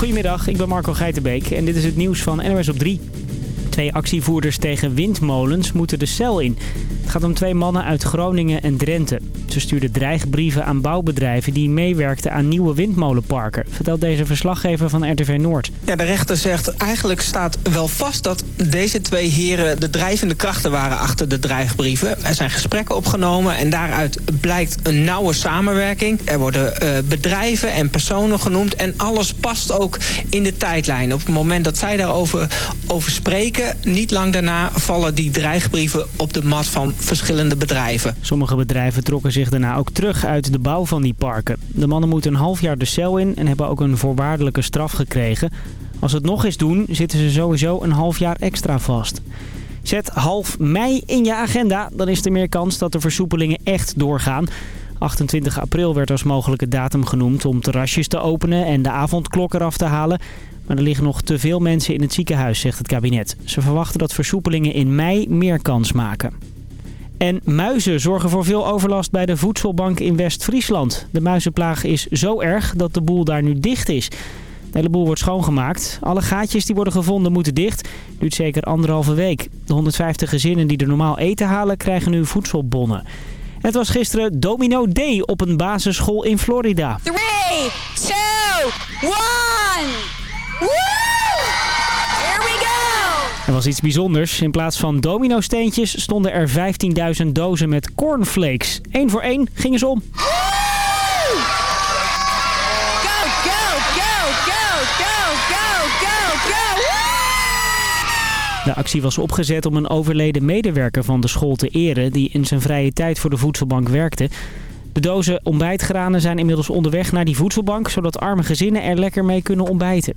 Goedemiddag, ik ben Marco Geitenbeek en dit is het nieuws van NOS op 3. Twee actievoerders tegen windmolens moeten de cel in. Het gaat om twee mannen uit Groningen en Drenthe. Ze stuurden dreigbrieven aan bouwbedrijven die meewerkten aan nieuwe windmolenparken. Vertelt deze verslaggever van RTV Noord. Ja, de rechter zegt eigenlijk staat wel vast dat deze twee heren de drijvende krachten waren achter de dreigbrieven. Er zijn gesprekken opgenomen en daaruit blijkt een nauwe samenwerking. Er worden uh, bedrijven en personen genoemd en alles past ook in de tijdlijn. Op het moment dat zij daarover over spreken, niet lang daarna vallen die dreigbrieven op de mat van verschillende bedrijven. Sommige bedrijven trokken zich daarna ook terug uit de bouw van die parken. De mannen moeten een half jaar de cel in en hebben ook een voorwaardelijke straf gekregen. Als ze het nog eens doen, zitten ze sowieso een half jaar extra vast. Zet half mei in je agenda, dan is er meer kans dat de versoepelingen echt doorgaan. 28 april werd als mogelijke datum genoemd om terrasjes te openen en de avondklok eraf te halen. Maar er liggen nog te veel mensen in het ziekenhuis, zegt het kabinet. Ze verwachten dat versoepelingen in mei meer kans maken. En muizen zorgen voor veel overlast bij de voedselbank in West-Friesland. De muizenplaag is zo erg dat de boel daar nu dicht is. De hele boel wordt schoongemaakt. Alle gaatjes die worden gevonden moeten dicht. Duurt zeker anderhalve week. De 150 gezinnen die er normaal eten halen krijgen nu voedselbonnen. Het was gisteren Domino Day op een basisschool in Florida. 3, 2, 1... Er was iets bijzonders. In plaats van domino-steentjes stonden er 15.000 dozen met cornflakes. Eén voor één gingen ze om. De actie was opgezet om een overleden medewerker van de school te eren... die in zijn vrije tijd voor de voedselbank werkte. De dozen ontbijtgranen zijn inmiddels onderweg naar die voedselbank... zodat arme gezinnen er lekker mee kunnen ontbijten.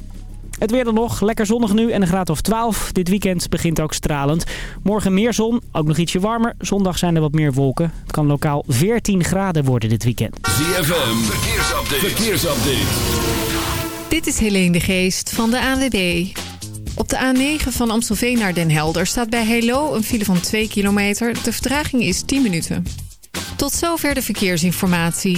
Het weer dan nog. Lekker zonnig nu en een graad of 12. Dit weekend begint ook stralend. Morgen meer zon, ook nog ietsje warmer. Zondag zijn er wat meer wolken. Het kan lokaal 14 graden worden dit weekend. ZFM, verkeersupdate. verkeersupdate. Dit is Helene de Geest van de ANWB. Op de A9 van Amstelveen naar Den Helder staat bij Helo een file van 2 kilometer. De vertraging is 10 minuten. Tot zover de verkeersinformatie.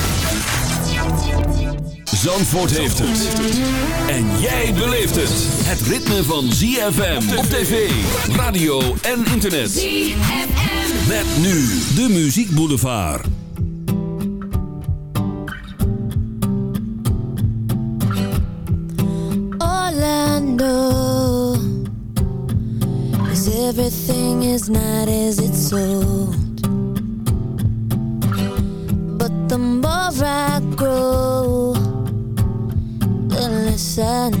Zandvoort heeft het. En jij beleeft het. Het ritme van ZFM op tv, radio en internet. ZFM. Met nu de Muziek Boulevard. Know is everything is not as it's sold. But the more I grow, sun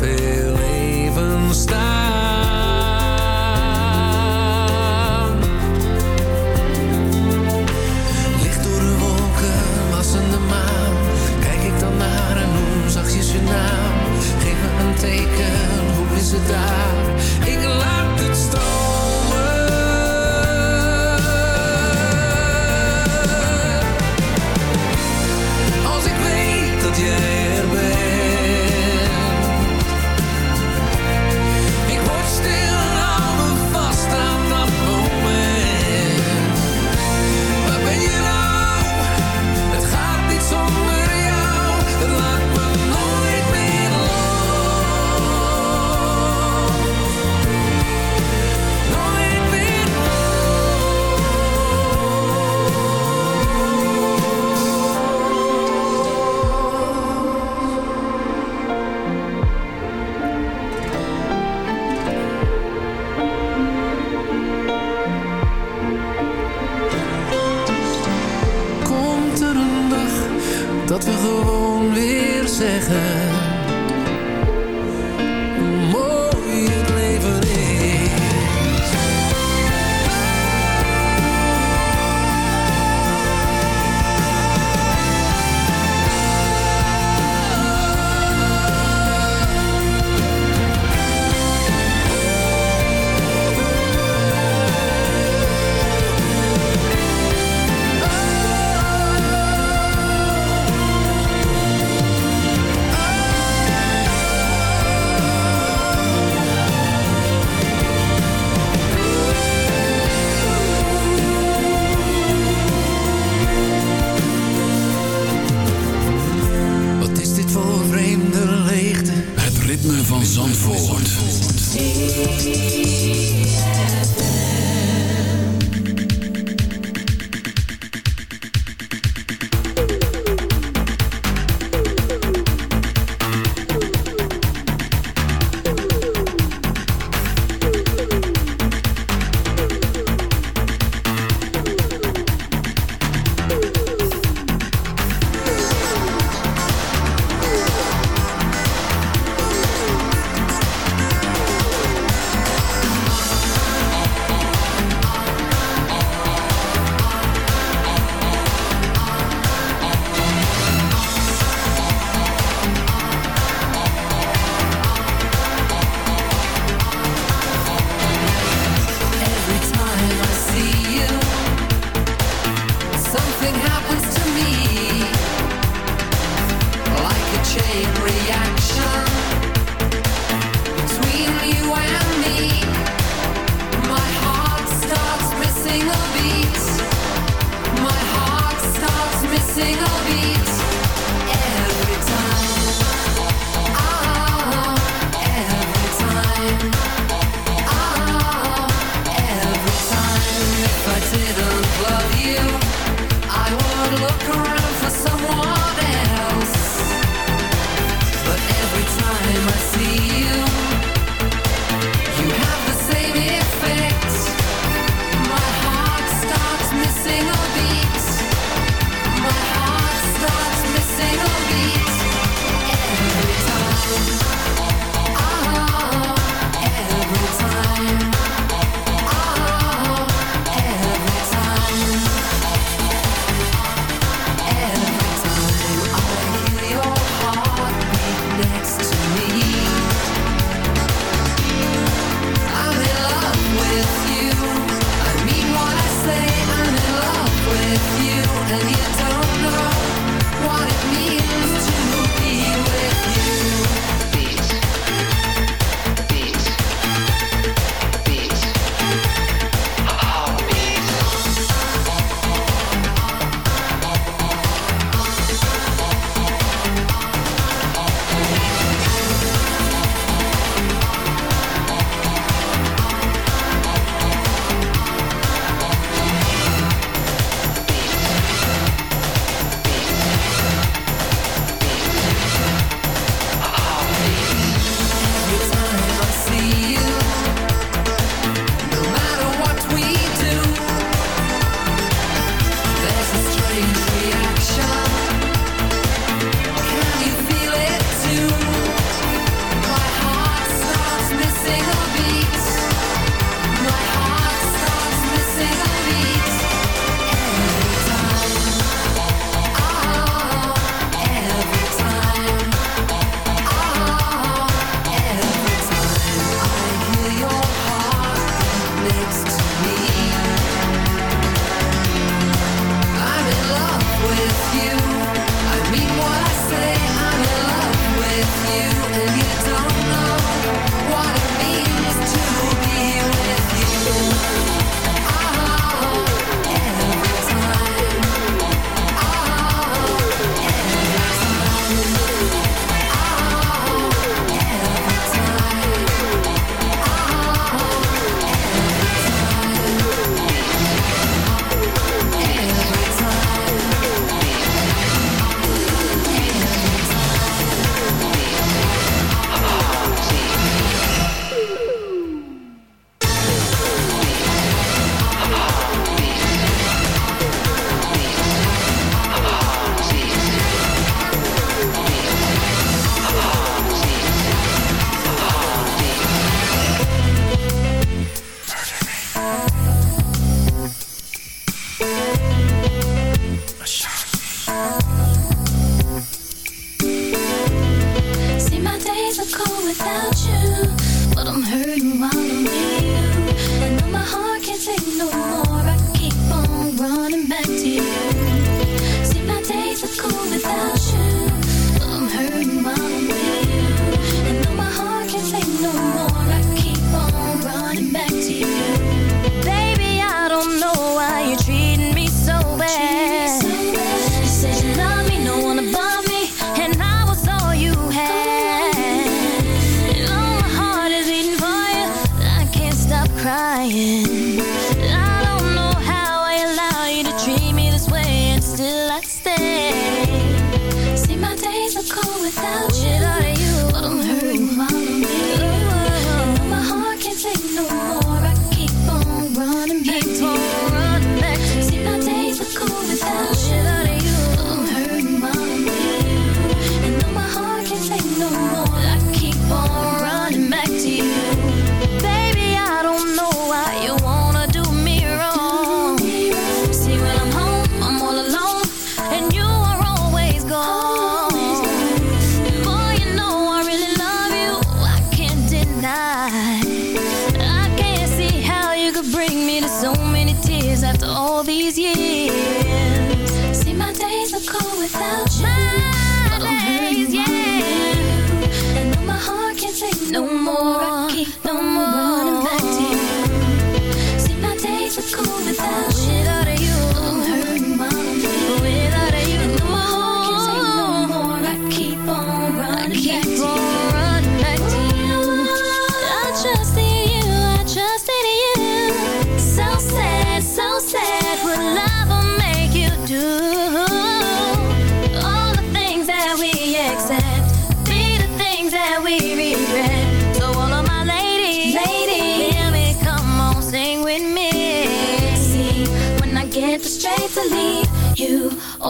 heel even staan. Licht door de wolken, wassende maan. Kijk ik dan naar en noem zachtjes je naam. Geef me een teken, hoe is het daar? Ik laat het stromen. gewoon weer zeggen.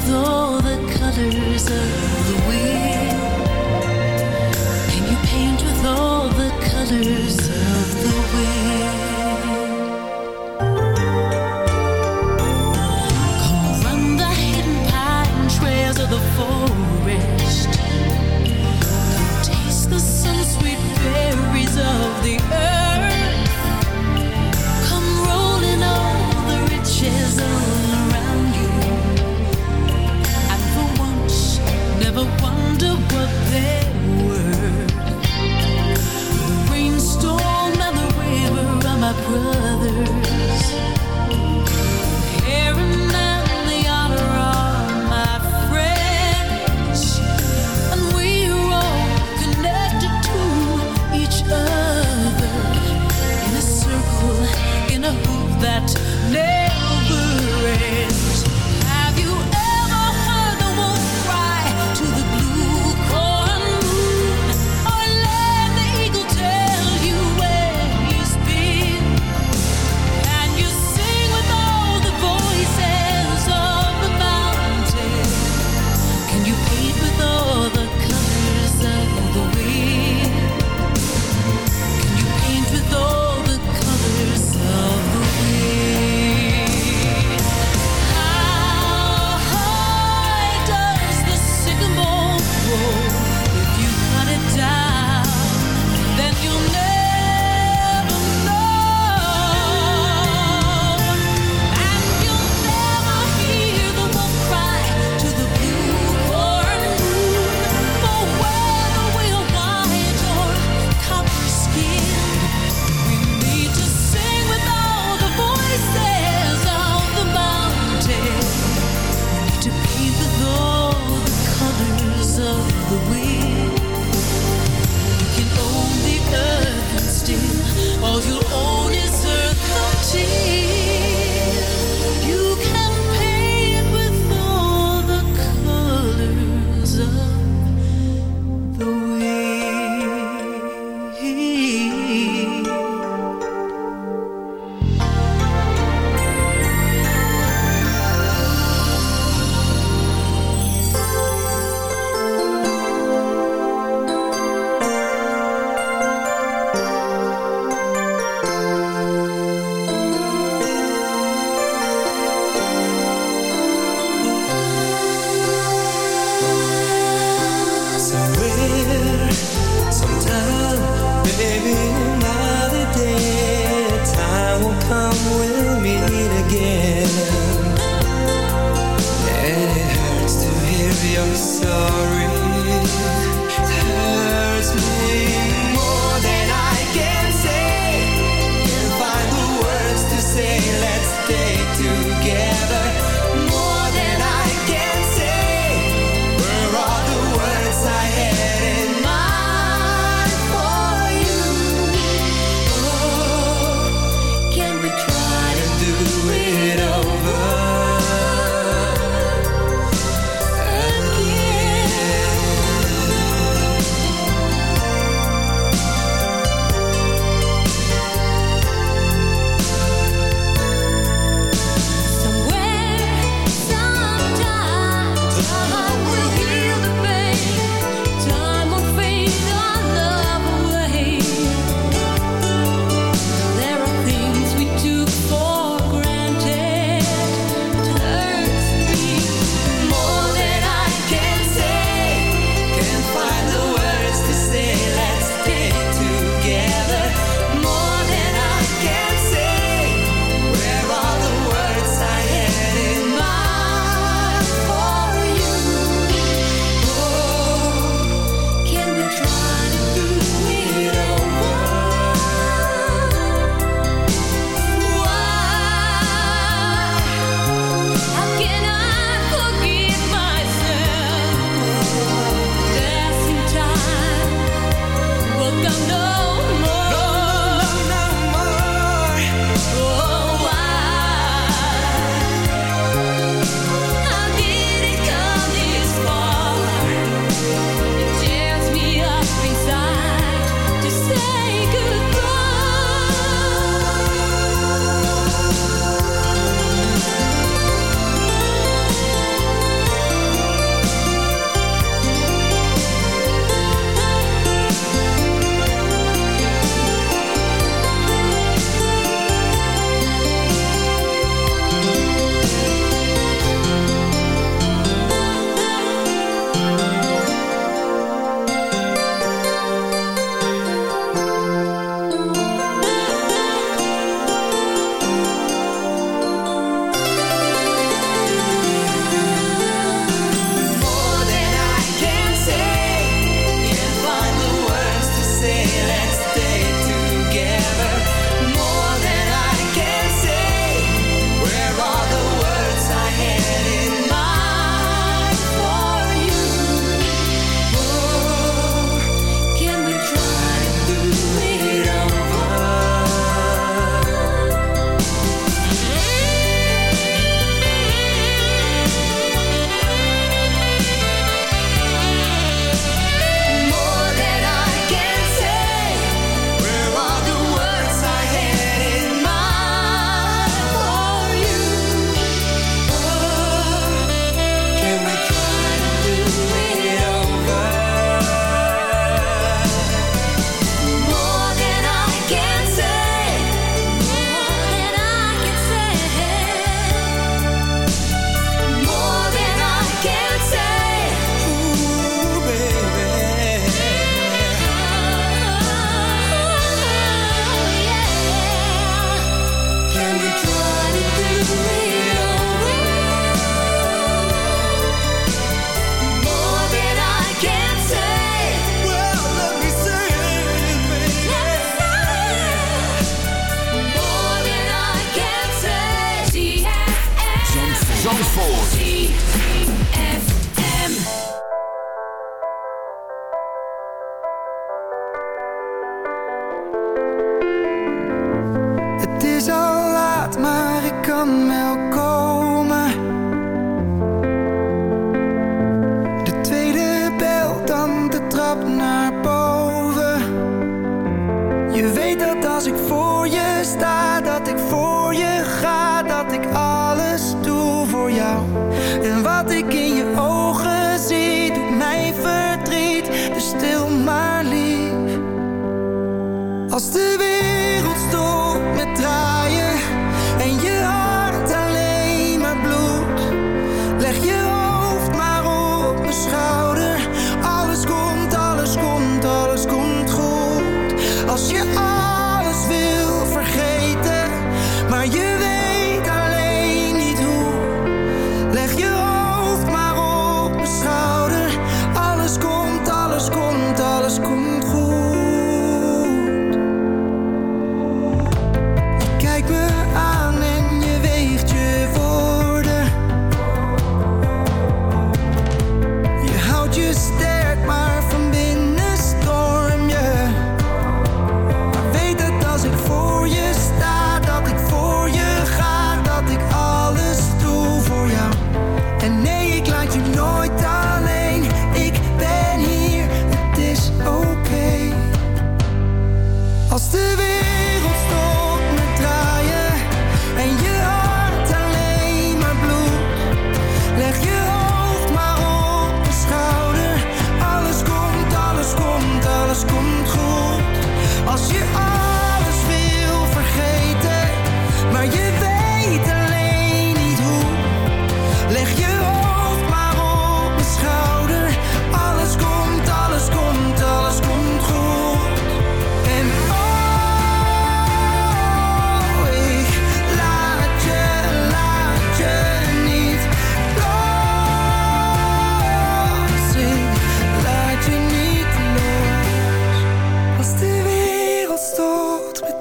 with all the colors of the wheel? Can you paint with all the colors?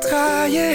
ga je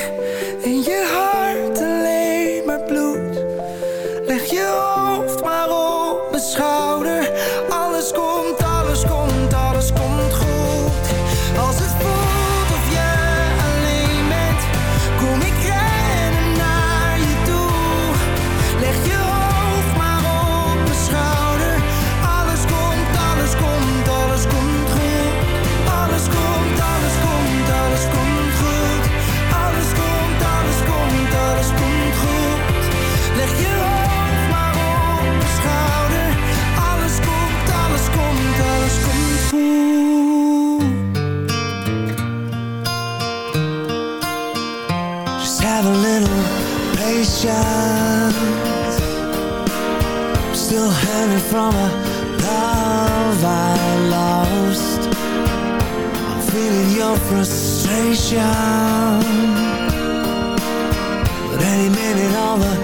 from a love I lost. I'm feeling your frustration. But any minute all the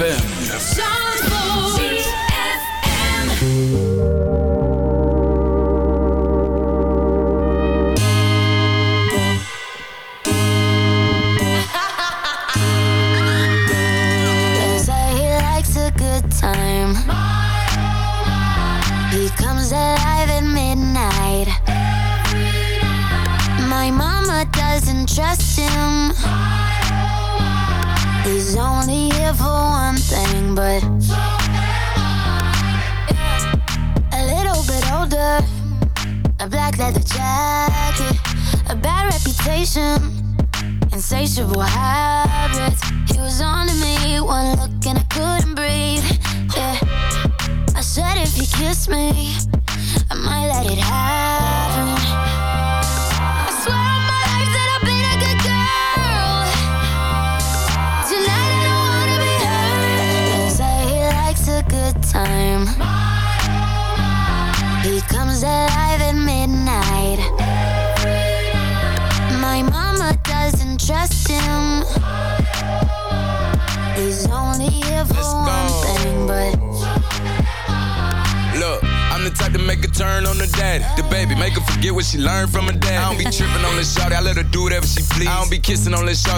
ZFM.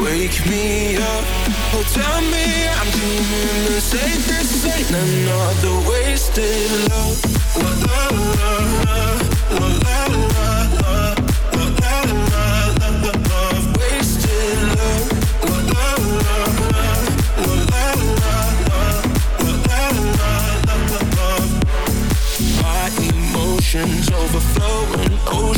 Wake me up, oh tell me I'm dreaming the this ain't Another wasted love, la la la la La la la Love, wasted love, Love, my emotions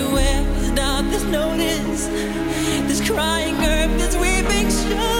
Did you ever stop to notice this crying earth, this weeping shore?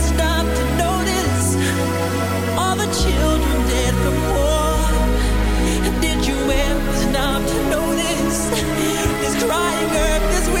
This is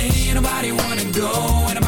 Ain't nobody wanna go,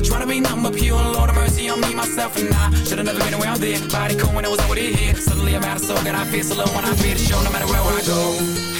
you, Trying to be numb but pure, Lord, of mercy on me, myself, and I. Should've never been around there. Body cold when I was already here. Suddenly I'm out of soul, and I feel so low when I feel the show, no matter where I go.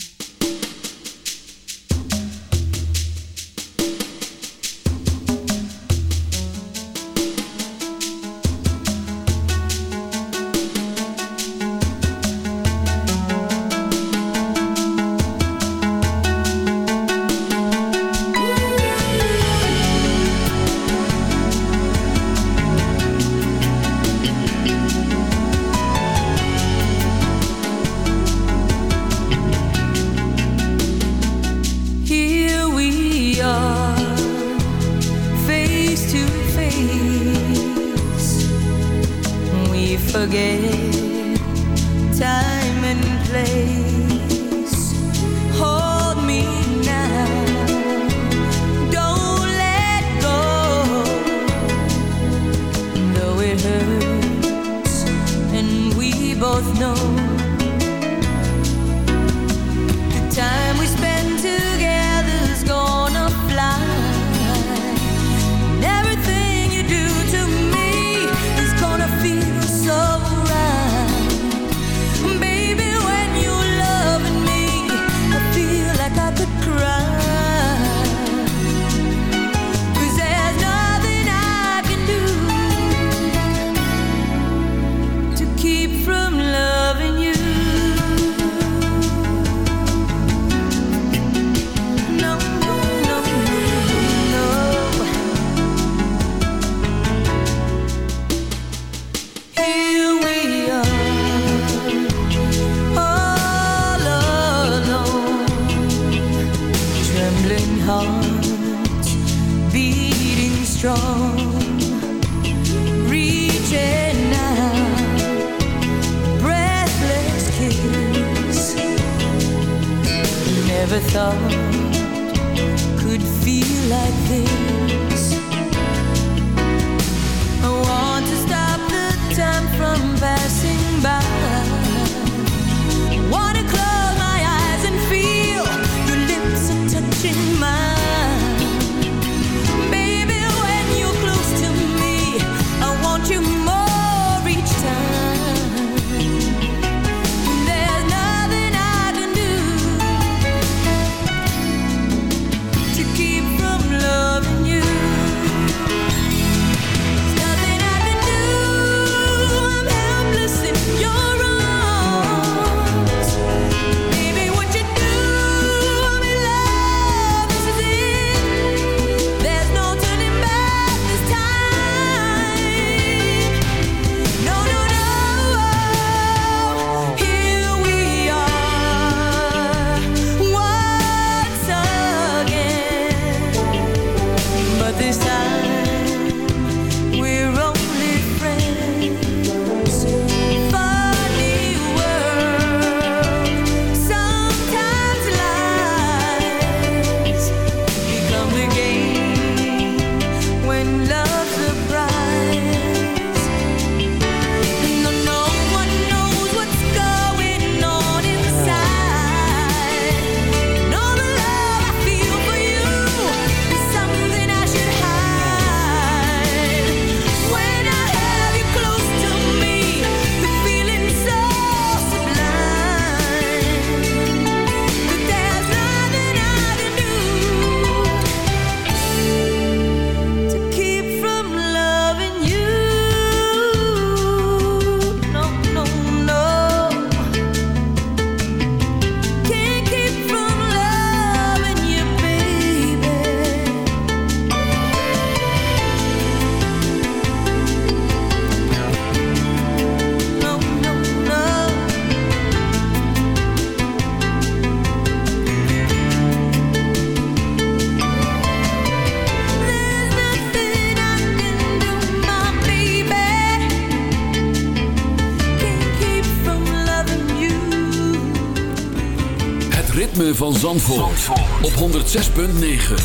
Zandvoort, Zandvoort. op 106.9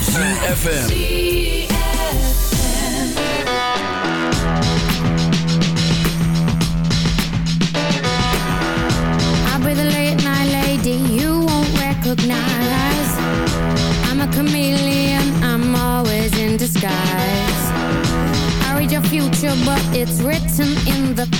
CFM I'll be the late night lady you won't recognize. I'm a chameleon, I'm always in disguise. I read your future but it's written in the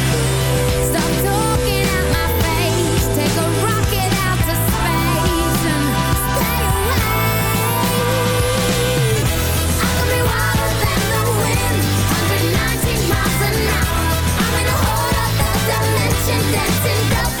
dancing, dancing, dancing.